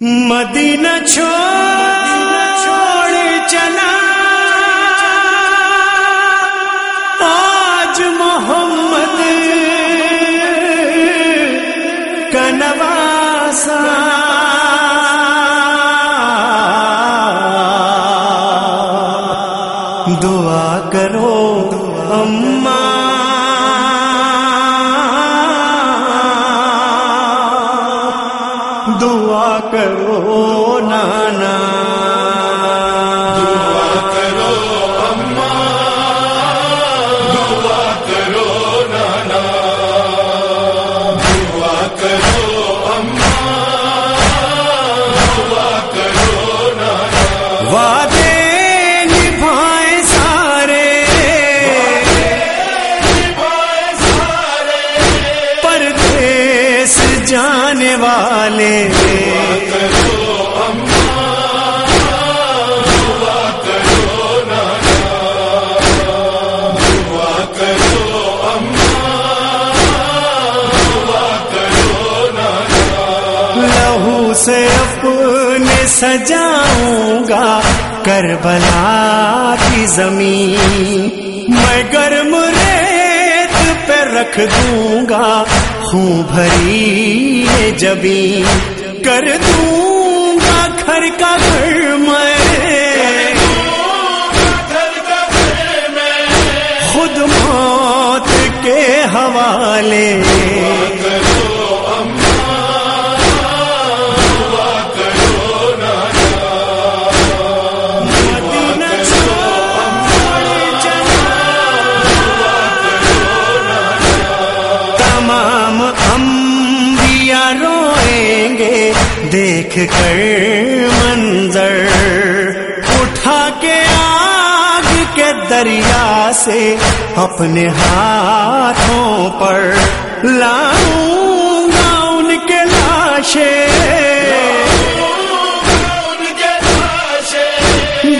مدینہ چھوڑ چلا کرو نانا دعا کرو اما دعا کرو نانا دعا کرو اما دعا کرو نانا وعدے نبھائے سارے پردیس جانے والے سجاؤں گا کربلا کی زمین۔ میں گرم ریت پہ رکھ دوں گا خون بھری جبی کر دوں گا گھر کا گھر میں۔ خود موت کے حوالے۔ دیکھ کر منظر اٹھا کے آگ کے دریا سے اپنے ہاتھوں پر لاؤں گا ان کے لاشیں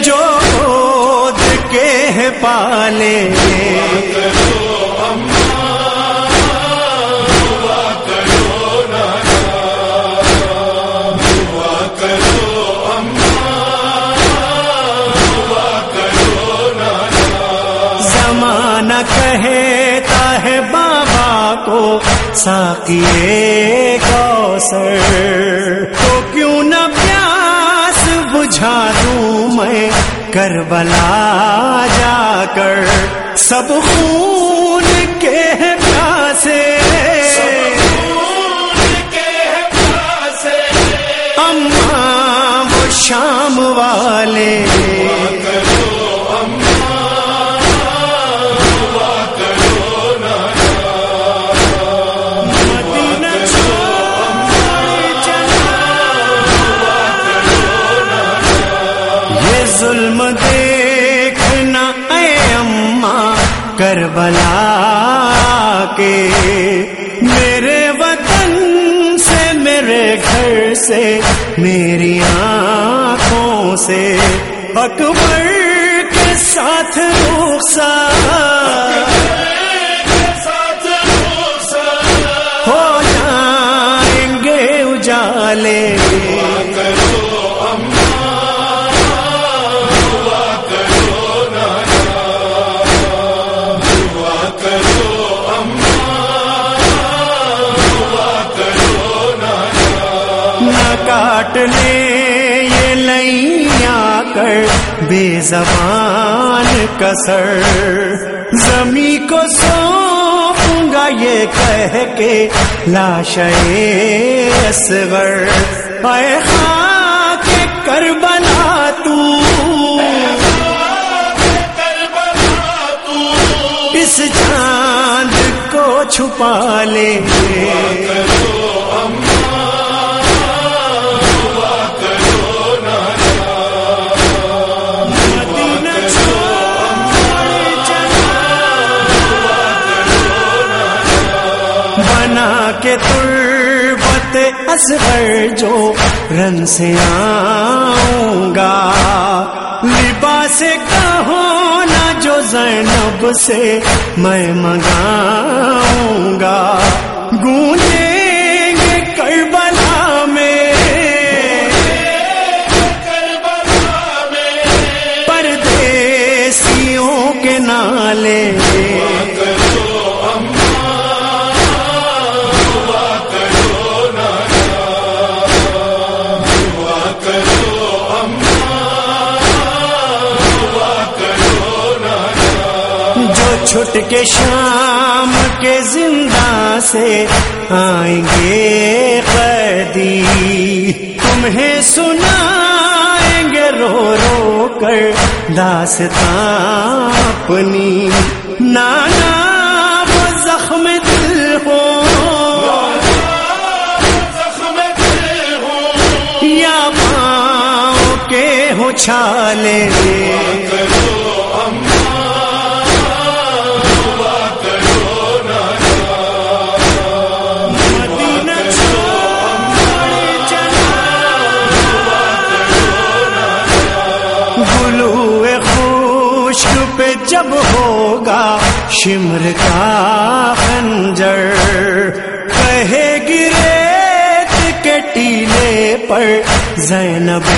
جو پالے۔ کہتا ہے بابا کو ساقیے کوثر۔ تو کیوں نہ پیاس بجھا دوں میں، کربلا جا کر۔ سب خون کے پیاسے۔ اماں وہ شام والے۔ کربلا کے میرے وطن سے، میرے گھر سے، میری آنکھوں سے اکبر کے ساتھ رخصار ہو جائیں گے اجالے۔ کاٹ لے یہ لئیا کر بے زبان کسر زمیں کو سونپوں گا یہ کہہ کے لاش اصغر اے خاک کربلا تو اس چاند کو چھپا لے کے تربت اصغر جو رن سے آؤں گا۔ لباس کا ہونا جو زینب سے میں منگاؤں گا۔ گونجے نالے چھٹ کے شام کے زندہ سے آئیں گے قیدی۔ تمہیں سنائیں گے رو رو کر داستان اپنی۔ نانا وہ زخم دل ہو۔ زخم یا پاؤں کے ہو چھالے۔ جب ہوگا شمر کا خنجر کہے گریت کے ٹیلے پر زینب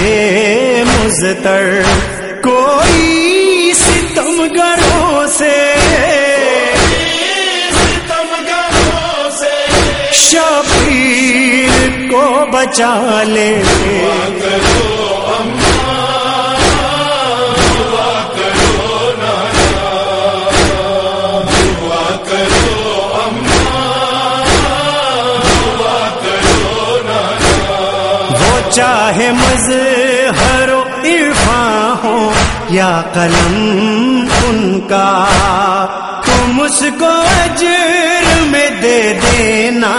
مزتر کوئی ستم سے ستم گروں سے شبیر کو بچا لے۔ چاہے مظہر و عرفاں ہو یا قلم ان کا تم اس کو اجر میں دے دینا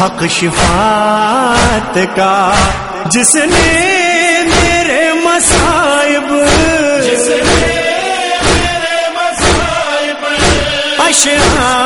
حق شفاعت کا۔ جس نے میرے مصائب جس نے میرے مصائب اشرا